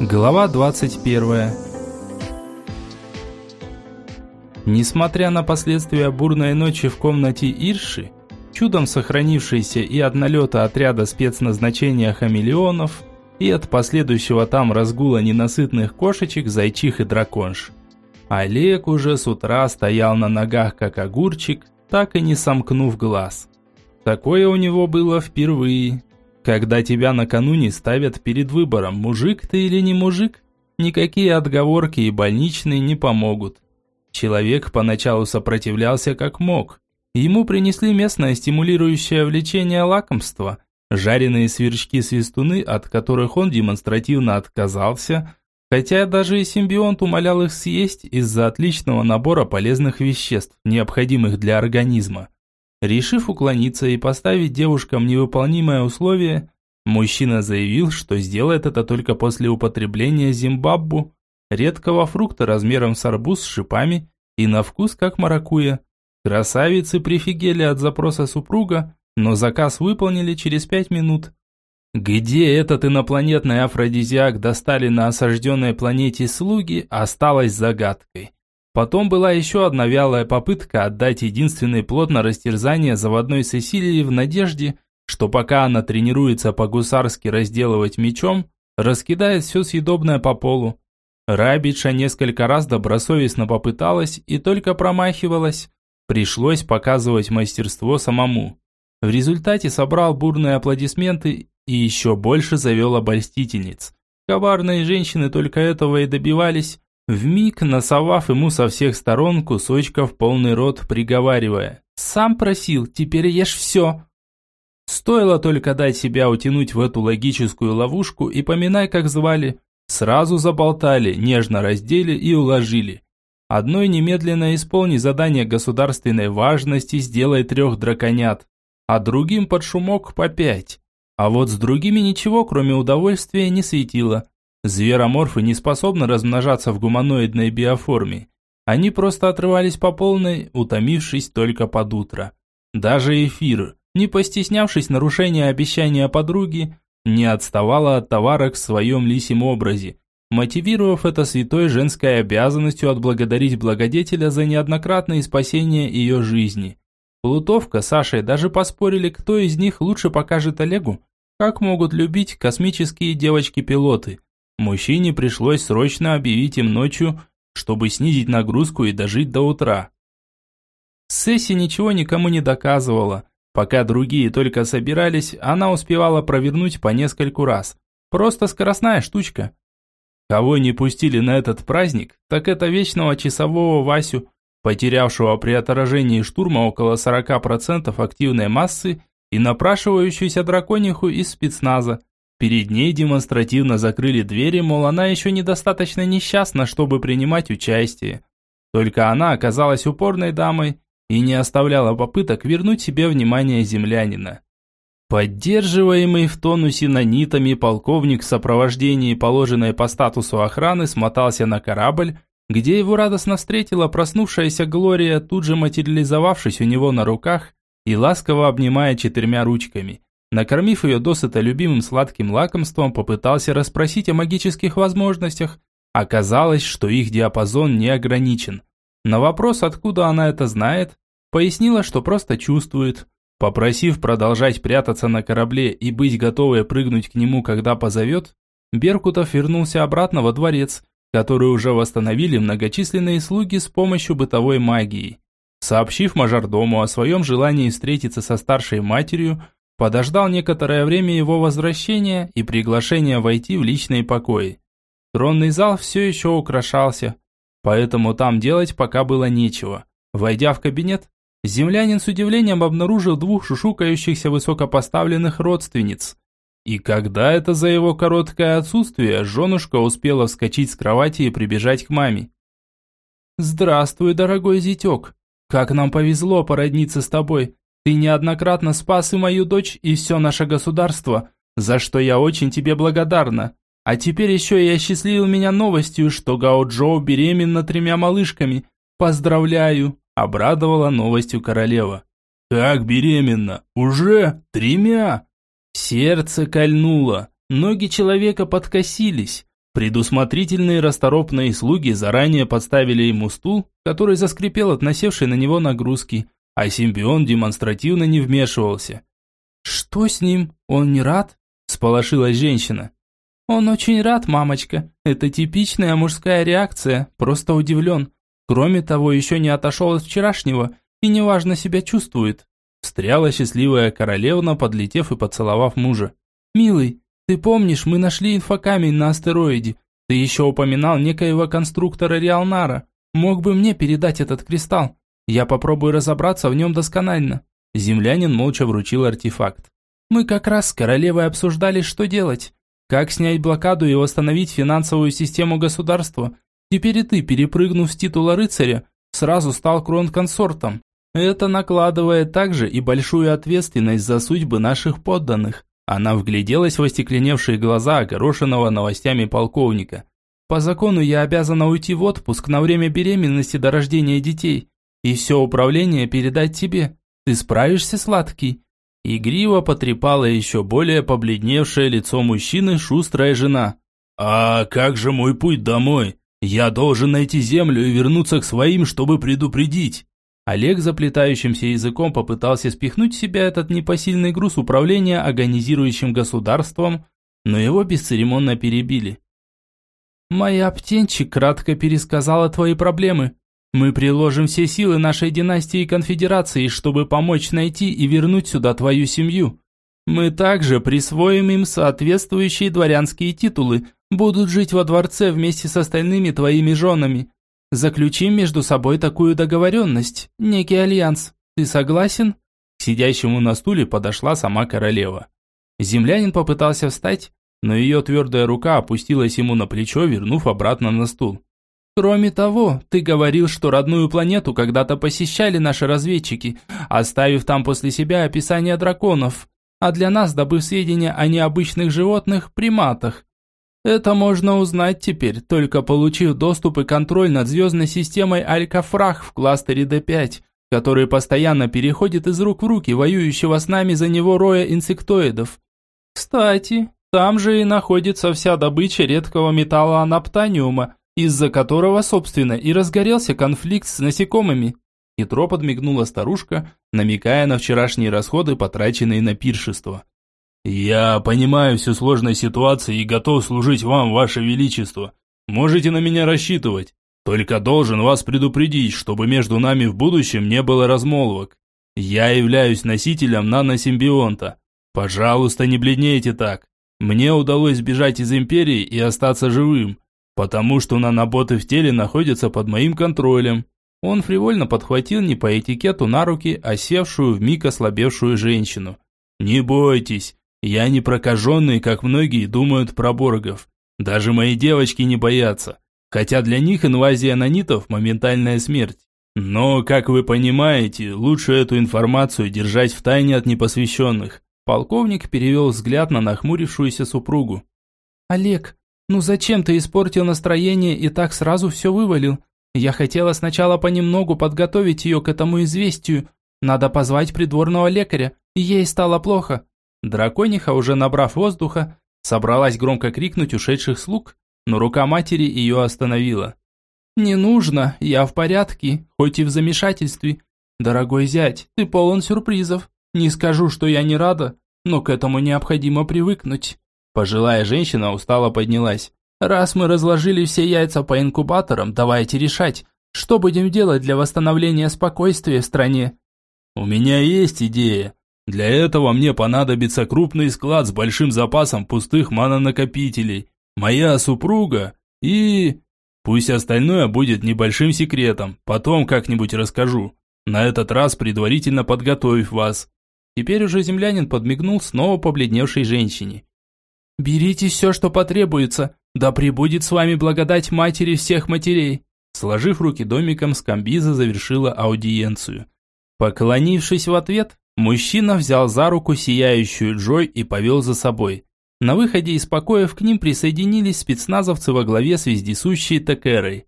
Глава 21 Несмотря на последствия бурной ночи в комнате Ирши, чудом сохранившейся и от налета отряда спецназначения хамелеонов, и от последующего там разгула ненасытных кошечек, зайчих и драконш. Олег уже с утра стоял на ногах как огурчик, так и не сомкнув глаз. Такое у него было впервые. Когда тебя накануне ставят перед выбором, мужик ты или не мужик, никакие отговорки и больничные не помогут. Человек поначалу сопротивлялся как мог. Ему принесли местное стимулирующее влечение лакомство, жареные сверчки-свистуны, от которых он демонстративно отказался, хотя даже и симбионт умолял их съесть из-за отличного набора полезных веществ, необходимых для организма. Решив уклониться и поставить девушкам невыполнимое условие, мужчина заявил, что сделает это только после употребления зимбаббу, редкого фрукта размером с арбуз с шипами и на вкус как маракуйя. Красавицы прифигели от запроса супруга, но заказ выполнили через пять минут. Где этот инопланетный афродизиак достали на осажденной планете слуги, осталось загадкой. Потом была еще одна вялая попытка отдать единственный плод на растерзание заводной Сесилии в надежде, что пока она тренируется по-гусарски разделывать мечом, раскидает все съедобное по полу. Рабиша несколько раз добросовестно попыталась и только промахивалась. Пришлось показывать мастерство самому. В результате собрал бурные аплодисменты и еще больше завел обольстительниц. Коварные женщины только этого и добивались, Вмиг насовав ему со всех сторон кусочков полный рот, приговаривая «Сам просил, теперь ешь все». Стоило только дать себя утянуть в эту логическую ловушку и поминай, как звали. Сразу заболтали, нежно раздели и уложили. Одной немедленно исполни задание государственной важности, сделай трех драконят, а другим под шумок по пять. А вот с другими ничего, кроме удовольствия, не светило. Звероморфы не способны размножаться в гуманоидной биоформе. Они просто отрывались по полной, утомившись только под утро. Даже эфир, не постеснявшись нарушения обещания подруги, не отставала от товарок в своем лисем образе, мотивировав это святой женской обязанностью отблагодарить благодетеля за неоднократное спасение ее жизни. Плутовка с Сашей даже поспорили, кто из них лучше покажет Олегу, как могут любить космические девочки-пилоты – Мужчине пришлось срочно объявить им ночью, чтобы снизить нагрузку и дожить до утра. Сесси ничего никому не доказывала. Пока другие только собирались, она успевала провернуть по нескольку раз. Просто скоростная штучка. Кого не пустили на этот праздник, так это вечного часового Васю, потерявшего при отражении штурма около 40% активной массы и напрашивающуюся дракониху из спецназа, Перед ней демонстративно закрыли двери, мол, она еще недостаточно несчастна, чтобы принимать участие. Только она оказалась упорной дамой и не оставляла попыток вернуть себе внимание землянина. Поддерживаемый в тонусе нанитами полковник в сопровождении положенной по статусу охраны смотался на корабль, где его радостно встретила проснувшаяся Глория, тут же материализовавшись у него на руках и ласково обнимая четырьмя ручками – Накормив ее досыта любимым сладким лакомством, попытался расспросить о магических возможностях. Оказалось, что их диапазон не ограничен. На вопрос, откуда она это знает, пояснила, что просто чувствует. Попросив продолжать прятаться на корабле и быть готовой прыгнуть к нему, когда позовет, Беркутов вернулся обратно во дворец, который уже восстановили многочисленные слуги с помощью бытовой магии. Сообщив мажордому о своем желании встретиться со старшей матерью, Подождал некоторое время его возвращения и приглашения войти в личные покои. Тронный зал все еще украшался, поэтому там делать пока было нечего. Войдя в кабинет, землянин с удивлением обнаружил двух шушукающихся высокопоставленных родственниц. И когда это за его короткое отсутствие, женушка успела вскочить с кровати и прибежать к маме. «Здравствуй, дорогой зятек! Как нам повезло породниться с тобой! Ты неоднократно спас и мою дочь, и все наше государство, за что я очень тебе благодарна. А теперь еще и осчастливил меня новостью, что Гао Джоу беременна тремя малышками. Поздравляю!» – обрадовала новостью королева. «Как беременна? Уже? Тремя?» Сердце кольнуло, ноги человека подкосились. Предусмотрительные расторопные слуги заранее подставили ему стул, который заскрипел от насевшей на него нагрузки, а симбион демонстративно не вмешивался. «Что с ним? Он не рад?» – сполошилась женщина. «Он очень рад, мамочка. Это типичная мужская реакция, просто удивлен. Кроме того, еще не отошел от вчерашнего и неважно себя чувствует». Встряла счастливая королевна, подлетев и поцеловав мужа. «Милый, ты помнишь, мы нашли инфокамень на астероиде. Ты еще упоминал некоего конструктора Риалнара. Мог бы мне передать этот кристалл? Я попробую разобраться в нем досконально». Землянин молча вручил артефакт. «Мы как раз с королевой обсуждали, что делать. Как снять блокаду и восстановить финансовую систему государства. Теперь и ты, перепрыгнув с титула рыцаря, сразу стал кронконсортом. Это накладывает также и большую ответственность за судьбы наших подданных. Она вгляделась в остекленевшие глаза огорошенного новостями полковника. «По закону я обязана уйти в отпуск на время беременности до рождения детей, и все управление передать тебе. Ты справишься, сладкий?» Игриво потрепала еще более побледневшее лицо мужчины шустрая жена. «А как же мой путь домой? Я должен найти землю и вернуться к своим, чтобы предупредить». Олег заплетающимся языком попытался спихнуть в себя этот непосильный груз управления агонизирующим государством, но его бесцеремонно перебили. «Моя птенчик кратко пересказала твои проблемы. Мы приложим все силы нашей династии и конфедерации, чтобы помочь найти и вернуть сюда твою семью. Мы также присвоим им соответствующие дворянские титулы, будут жить во дворце вместе с остальными твоими женами. Заключим между собой такую договоренность, некий альянс. Ты согласен?» К сидящему на стуле подошла сама королева. Землянин попытался встать, но ее твердая рука опустилась ему на плечо, вернув обратно на стул. «Кроме того, ты говорил, что родную планету когда-то посещали наши разведчики, оставив там после себя описание драконов, а для нас добыв сведения о необычных животных, приматах. Это можно узнать теперь, только получив доступ и контроль над звездной системой Алькафрах в кластере D5, который постоянно переходит из рук в руки воюющего с нами за него роя инсектоидов. Кстати, там же и находится вся добыча редкого металла анаптаниума, из-за которого, собственно, и разгорелся конфликт с насекомыми. Хитро подмигнула старушка, намекая на вчерашние расходы, потраченные на пиршество. «Я понимаю всю сложность ситуации и готов служить вам, ваше величество. Можете на меня рассчитывать. Только должен вас предупредить, чтобы между нами в будущем не было размолвок. Я являюсь носителем наносимбионта. Пожалуйста, не бледнейте так. Мне удалось сбежать из Империи и остаться живым, потому что наноботы в теле находятся под моим контролем». Он фривольно подхватил не по этикету на руки осевшую вмиг ослабевшую женщину. «Не бойтесь, я не прокаженный, как многие думают про боргов. Даже мои девочки не боятся. Хотя для них инвазия нанитов – моментальная смерть. Но, как вы понимаете, лучше эту информацию держать в тайне от непосвященных. Полковник перевел взгляд на нахмурившуюся супругу. «Олег, ну зачем ты испортил настроение и так сразу все вывалил? Я хотела сначала понемногу подготовить ее к этому известию. Надо позвать придворного лекаря, ей стало плохо. Дракониха, уже набрав воздуха, собралась громко крикнуть ушедших слуг, но рука матери ее остановила. «Не нужно, я в порядке, хоть и в замешательстве. Дорогой зять, ты полон сюрпризов. Не скажу, что я не рада, но к этому необходимо привыкнуть». Пожилая женщина устало поднялась. «Раз мы разложили все яйца по инкубаторам, давайте решать, что будем делать для восстановления спокойствия в стране». «У меня есть идея», для этого мне понадобится крупный склад с большим запасом пустых манонакопителей, моя супруга и... Пусть остальное будет небольшим секретом, потом как-нибудь расскажу. На этот раз предварительно подготовив вас. Теперь уже землянин подмигнул снова побледневшей женщине. «Берите все, что потребуется, да пребудет с вами благодать матери всех матерей!» Сложив руки домиком, Скамбиза завершила аудиенцию. Поклонившись в ответ, Мужчина взял за руку сияющую Джой и повел за собой. На выходе из покоев к ним присоединились спецназовцы во главе с вездесущей Текерой.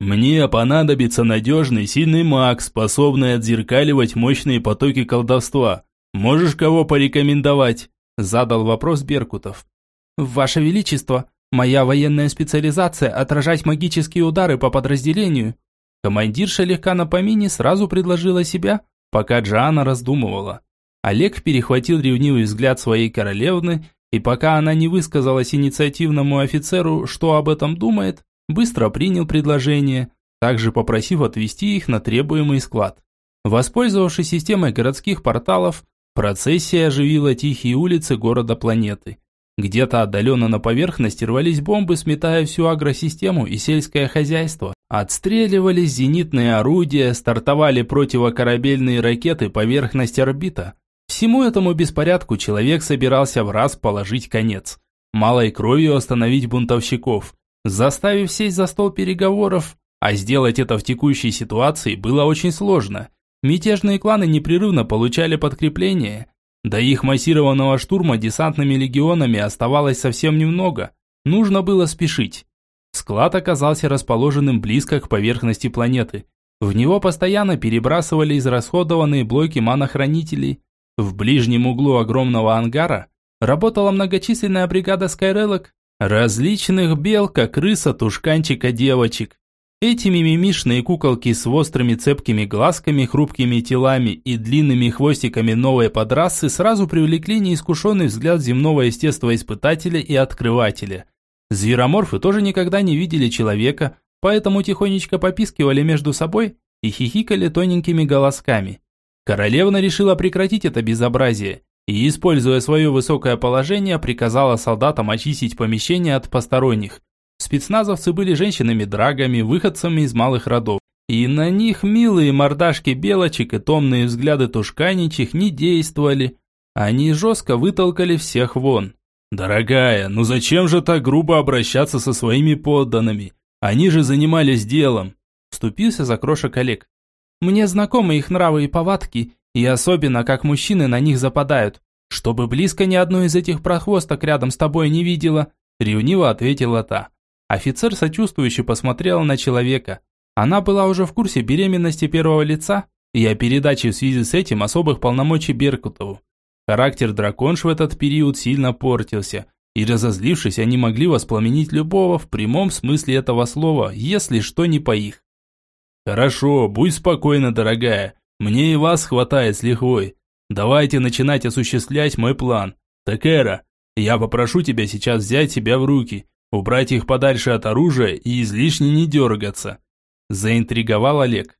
«Мне понадобится надежный, сильный маг, способный отзеркаливать мощные потоки колдовства. Можешь кого порекомендовать?» Задал вопрос Беркутов. «Ваше Величество, Моя военная специализация – отражать магические удары по подразделению. Командирша легка на помине сразу предложила себя, пока Джоанна раздумывала. Олег перехватил ревнивый взгляд своей королевны, и пока она не высказалась инициативному офицеру, что об этом думает, быстро принял предложение, также попросив отвезти их на требуемый склад. Воспользовавшись системой городских порталов, процессия оживила тихие улицы города планеты. Где-то отдаленно на поверхности рвались бомбы, сметая всю агросистему и сельское хозяйство. Отстреливались зенитные орудия, стартовали противокорабельные ракеты поверхность орбита. Всему этому беспорядку человек собирался в раз положить конец. Малой кровью остановить бунтовщиков, заставив сесть за стол переговоров. А сделать это в текущей ситуации было очень сложно. Мятежные кланы непрерывно получали подкрепление. До их массированного штурма десантными легионами оставалось совсем немного. Нужно было спешить. Склад оказался расположенным близко к поверхности планеты. В него постоянно перебрасывали израсходованные блоки манохранителей. В ближнем углу огромного ангара работала многочисленная бригада скайрелок, различных белка, крыса, тушканчика, девочек. Эти мимимишные куколки с острыми цепкими глазками, хрупкими телами и длинными хвостиками новой подрасы сразу привлекли неискушенный взгляд земного естествоиспытателя и открывателя. Звероморфы тоже никогда не видели человека, поэтому тихонечко попискивали между собой и хихикали тоненькими голосками. Королевна решила прекратить это безобразие и, используя свое высокое положение, приказала солдатам очистить помещение от посторонних. Спецназовцы были женщинами-драгами, выходцами из малых родов. И на них милые мордашки белочек и томные взгляды тушканичих не действовали. Они жестко вытолкали всех вон. «Дорогая, ну зачем же так грубо обращаться со своими подданными? Они же занимались делом!» Вступился за крошек Олег. «Мне знакомы их нравы и повадки, и особенно, как мужчины на них западают. Чтобы близко ни одной из этих прохвосток рядом с тобой не видела», ревниво ответила та. Офицер сочувствующе посмотрел на человека. Она была уже в курсе беременности первого лица и о передаче в связи с этим особых полномочий Беркутову. Характер драконш в этот период сильно портился, и разозлившись, они могли воспламенить любого в прямом смысле этого слова, если что не по их. «Хорошо, будь спокойна, дорогая, мне и вас хватает с лихвой. Давайте начинать осуществлять мой план. Такера, я попрошу тебя сейчас взять себя в руки Убрать их подальше от оружия и излишне не дергаться. Заинтриговал Олег.